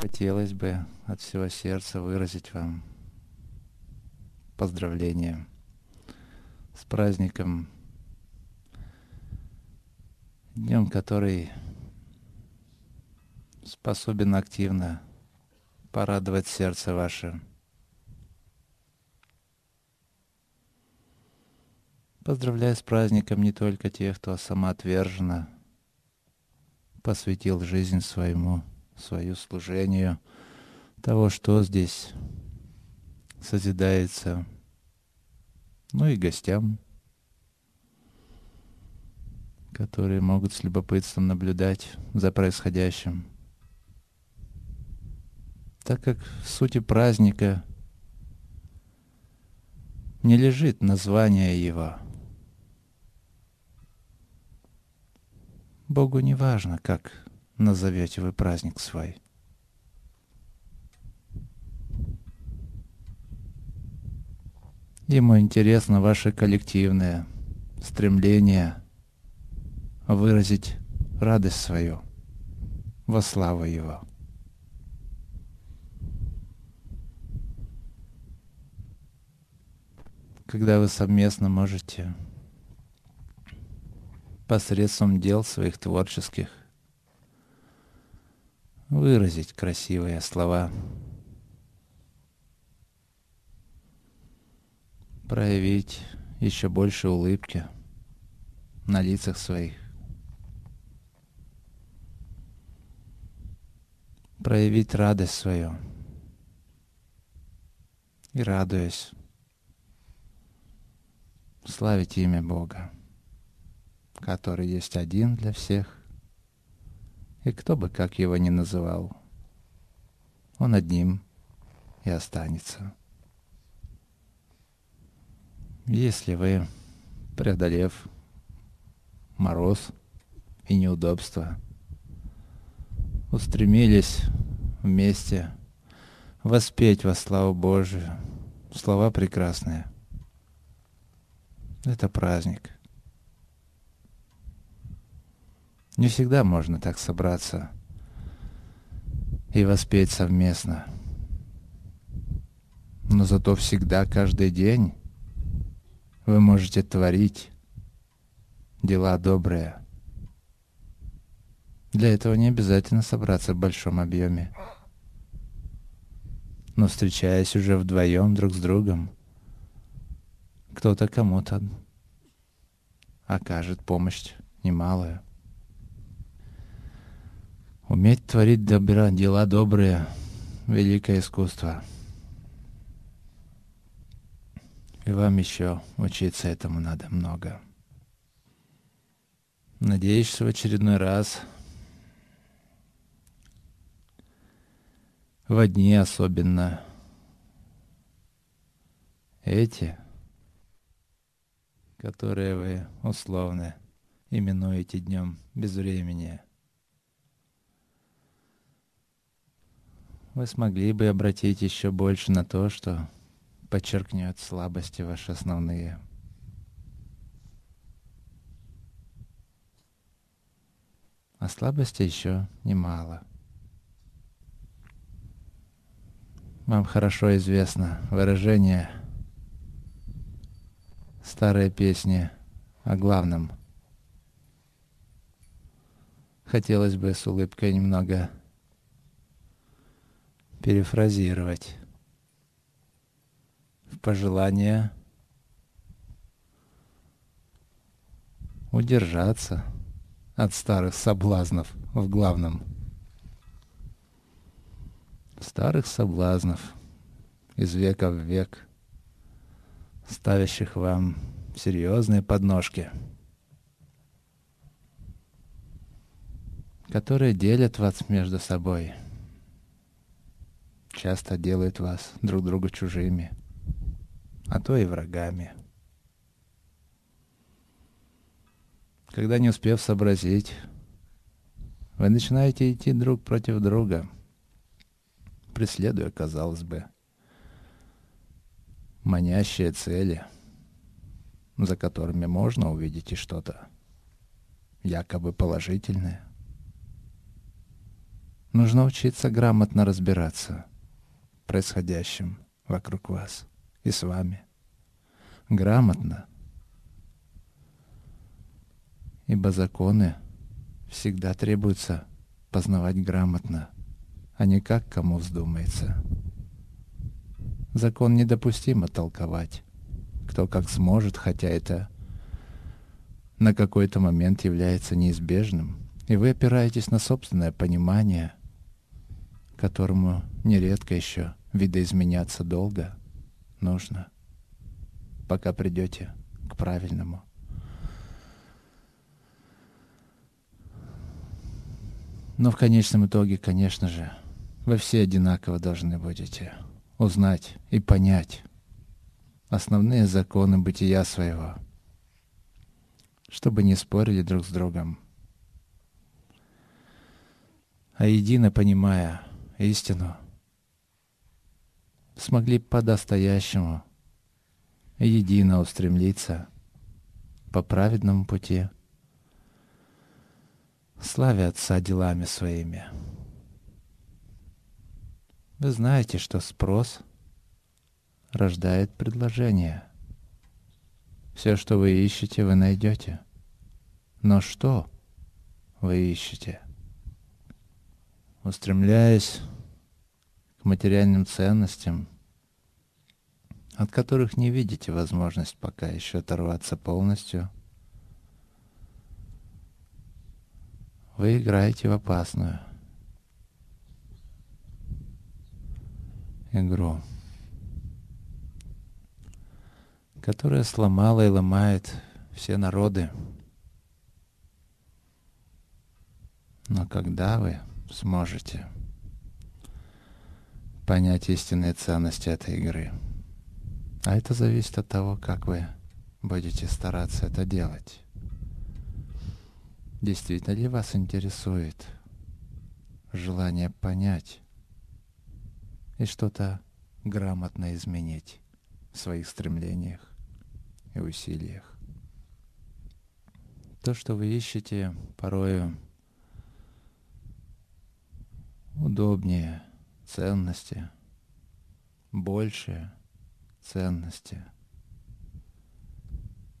Хотелось бы от всего сердца выразить вам поздравление с праздником, днем, который способен активно порадовать сердце ваше. Поздравляю с праздником не только тех, кто самоотверженно посвятил жизнь своему, свою служению, того, что здесь созидается, ну и гостям, которые могут с любопытством наблюдать за происходящим. Так как в сути праздника не лежит название его — Богу не важно, как назовете вы праздник свой. Ему интересно ваше коллективное стремление выразить радость свою во славу Его. Когда вы совместно можете посредством дел своих творческих выразить красивые слова, проявить еще больше улыбки на лицах своих, проявить радость свою. И радуясь, славить имя Бога который есть один для всех, и кто бы как его ни называл, он одним и останется. Если вы, преодолев мороз и неудобства, устремились вместе воспеть во славу Божию, слова прекрасные, это праздник — Не всегда можно так собраться и воспеть совместно. Но зато всегда, каждый день вы можете творить дела добрые. Для этого не обязательно собраться в большом объеме. Но встречаясь уже вдвоем друг с другом, кто-то кому-то окажет помощь немалую. Уметь творить добра, дела добрые — великое искусство. И вам еще учиться этому надо много. Надеюсь, что в очередной раз в дни особенно эти, которые вы условно именуете днем безвремени — вы смогли бы обратить еще больше на то, что подчеркнет слабости ваши основные. А слабости еще немало. Вам хорошо известно выражение старой песни о главном. Хотелось бы с улыбкой немного перефразировать в пожелание удержаться от старых соблазнов в главном. Старых соблазнов из века в век, ставящих вам серьезные подножки, которые делят вас между собой — часто делает вас друг друга чужими, а то и врагами. Когда не успев сообразить, вы начинаете идти друг против друга, преследуя, казалось бы, манящие цели, за которыми можно увидеть и что-то якобы положительное. нужно учиться грамотно разбираться в происходящем вокруг вас и с вами. Грамотно. Ибо законы всегда требуется познавать грамотно, а не как кому вздумается. Закон недопустимо толковать, кто как сможет, хотя это на какой-то момент является неизбежным, и вы опираетесь на собственное понимание, которому нередко еще видоизменяться долго нужно, пока придете к правильному. Но в конечном итоге, конечно же, вы все одинаково должны будете узнать и понять основные законы бытия своего, чтобы не спорили друг с другом, а едино понимая истину, смогли по-настоящему едино устремиться по праведному пути – славя Отца делами своими. Вы знаете, что спрос рождает предложение. Все, что вы ищете, вы найдете. Но что вы ищете? Устремляясь к материальным ценностям, от которых не видите возможность пока еще оторваться полностью – Вы играете в опасную игру, которая сломала и ломает все народы. Но когда вы сможете понять истинные ценности этой игры? А это зависит от того, как вы будете стараться это делать. Действительно ли вас интересует желание понять и что-то грамотно изменить в своих стремлениях и усилиях? То, что вы ищете, порою удобнее ценности, больше ценности,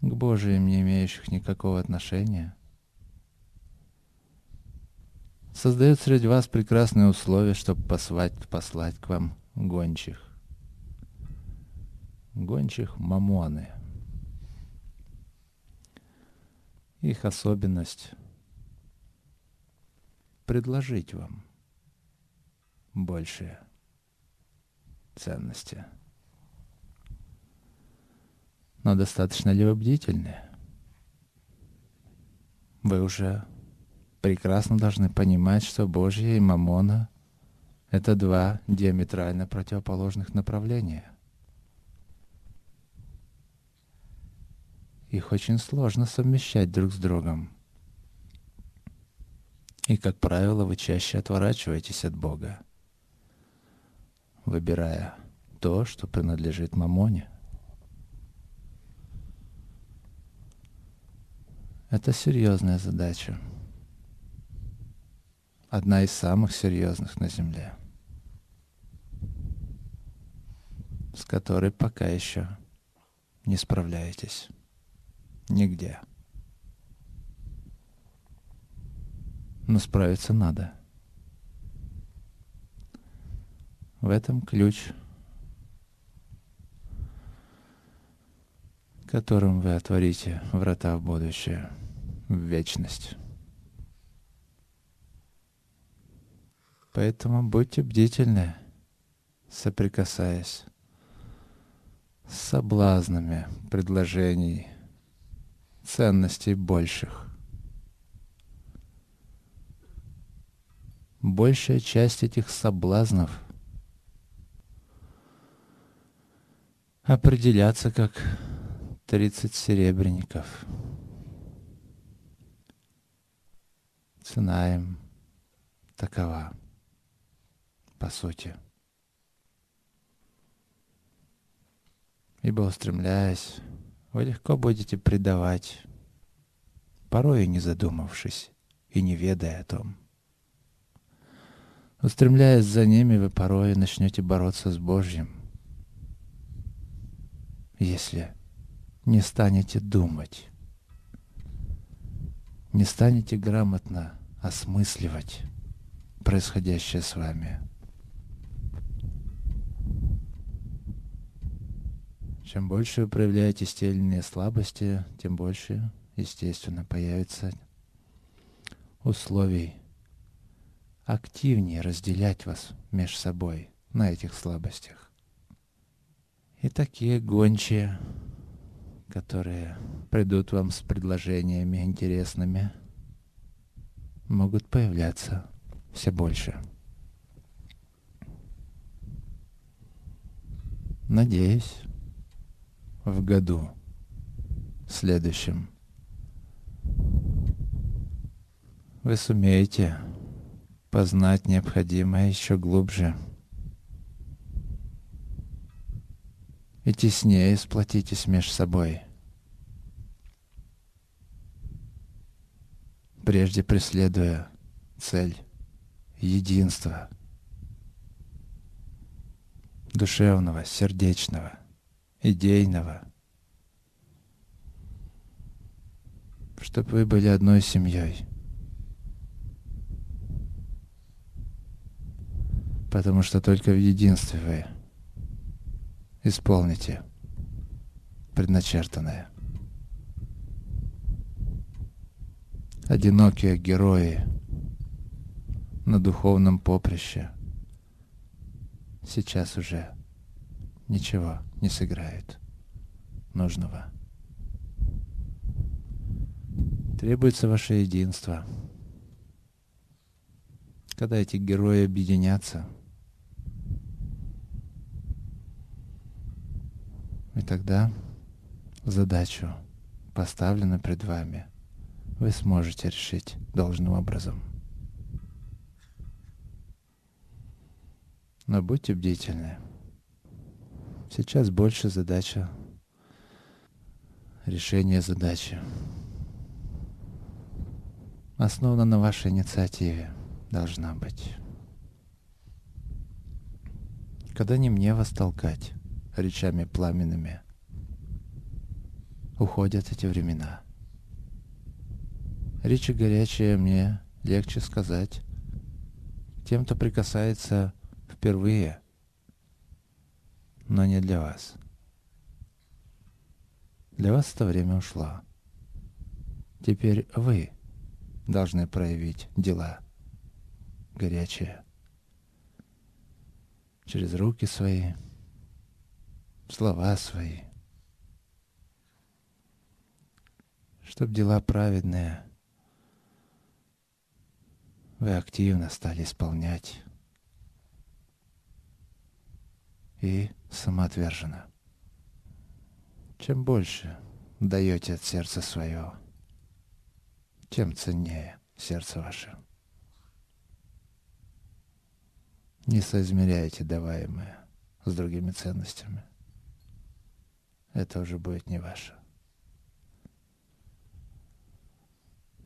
к Божиим не имеющих никакого отношения – создает среди вас прекрасные условия, чтобы послать, послать к вам гончих. Гончих мамоны. Их особенность — предложить вам большие ценности. Но достаточно ли вы бдительны? Вы уже прекрасно должны понимать, что Божье и Мамона — это два диаметрально противоположных направления. Их очень сложно совмещать друг с другом. И, как правило, вы чаще отворачиваетесь от Бога, выбирая то, что принадлежит Мамоне. Это серьезная задача одна из самых серьезных на Земле, с которой пока еще не справляетесь нигде. Но справиться надо. В этом ключ, которым вы отворите врата в будущее, в вечность. Поэтому будьте бдительны, соприкасаясь с соблазнами предложений, ценностей больших. Большая часть этих соблазнов определяться как 30 серебряников. Цена им такова по сути. Ибо устремляясь, вы легко будете предавать, порой и не задумавшись, и не ведая о том. Устремляясь за ними, вы порой начнете бороться с Божьим, если не станете думать, не станете грамотно осмысливать происходящее с вами. Чем больше вы проявляете те или иные слабости, тем больше, естественно, появится условий активнее разделять вас между собой на этих слабостях. И такие гончие, которые придут вам с предложениями интересными, могут появляться все больше. Надеюсь, в году следующем вы сумеете познать необходимое еще глубже и теснее сплотитесь между собой. Прежде преследуя цель единства душевного, сердечного, идейного, чтобы вы были одной семьей. Потому что только в единстве вы исполните предначертанное. Одинокие герои на духовном поприще сейчас уже ничего не сыграет нужного. Требуется ваше единство. Когда эти герои объединятся, и тогда задачу, поставленную пред вами, вы сможете решить должным образом. Но будьте бдительны. Сейчас больше задача решения задачи. Основана на вашей инициативе должна быть. Когда не мне вас толкать речами пламенными, уходят эти времена. Речи горячие мне легче сказать тем, кто прикасается впервые, но не для вас. Для вас это время ушло. Теперь вы должны проявить дела горячие через руки свои, слова свои, чтоб дела праведные вы активно стали исполнять и самоотверженно. Чем больше даете от сердца свое, тем ценнее сердце ваше. Не соизмеряйте даваемое с другими ценностями. Это уже будет не ваше.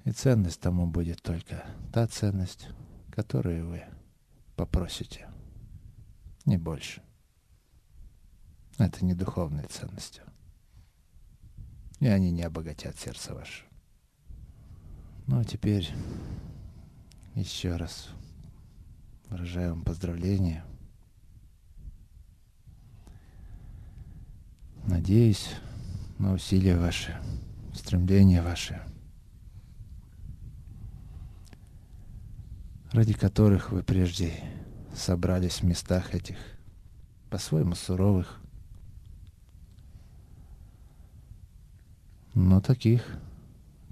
И ценность тому будет только та ценность, которую вы попросите, не больше. Это не духовные ценности. И они не обогатят сердце ваше. Ну а теперь еще раз выражаю вам поздравления. Надеюсь на усилия ваши, стремления ваши, ради которых вы прежде собрались в местах этих по-своему суровых, но таких,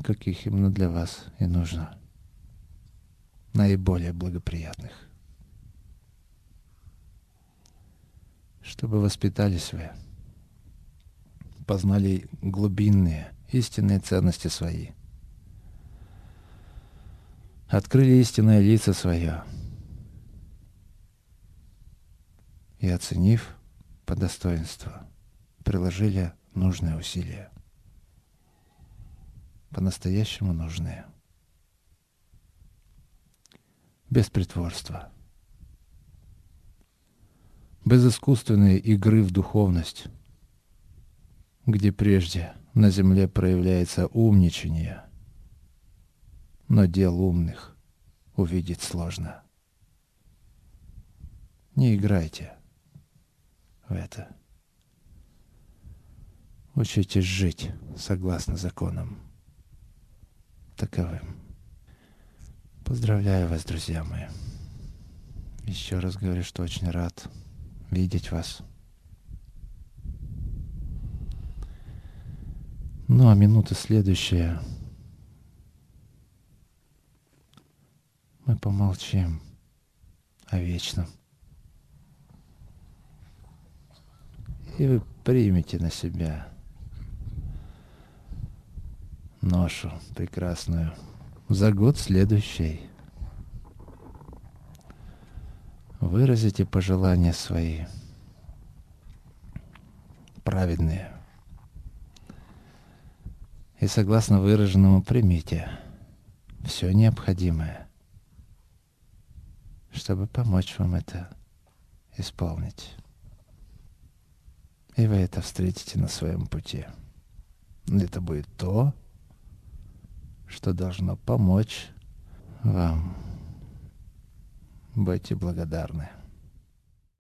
каких именно для вас и нужно, наиболее благоприятных. Чтобы воспитались вы, познали глубинные, истинные ценности свои, открыли истинное лицо свое. И, оценив по достоинству, приложили нужные усилия. По-настоящему нужные. Без притворства, без искусственной игры в духовность, где прежде на земле проявляется умничание, но дел умных увидеть сложно. Не играйте в это. Учитесь жить согласно законам таковым. Поздравляю вас, друзья мои. Еще раз говорю, что очень рад видеть вас. Ну, а минута следующая. Мы помолчим о вечном. И вы примете на себя ношу прекрасную за год следующий. Выразите пожелания свои, праведные. И согласно выраженному примите все необходимое, чтобы помочь вам это исполнить. И вы это встретите на своем пути. Это будет то, что должно помочь вам. Будьте благодарны.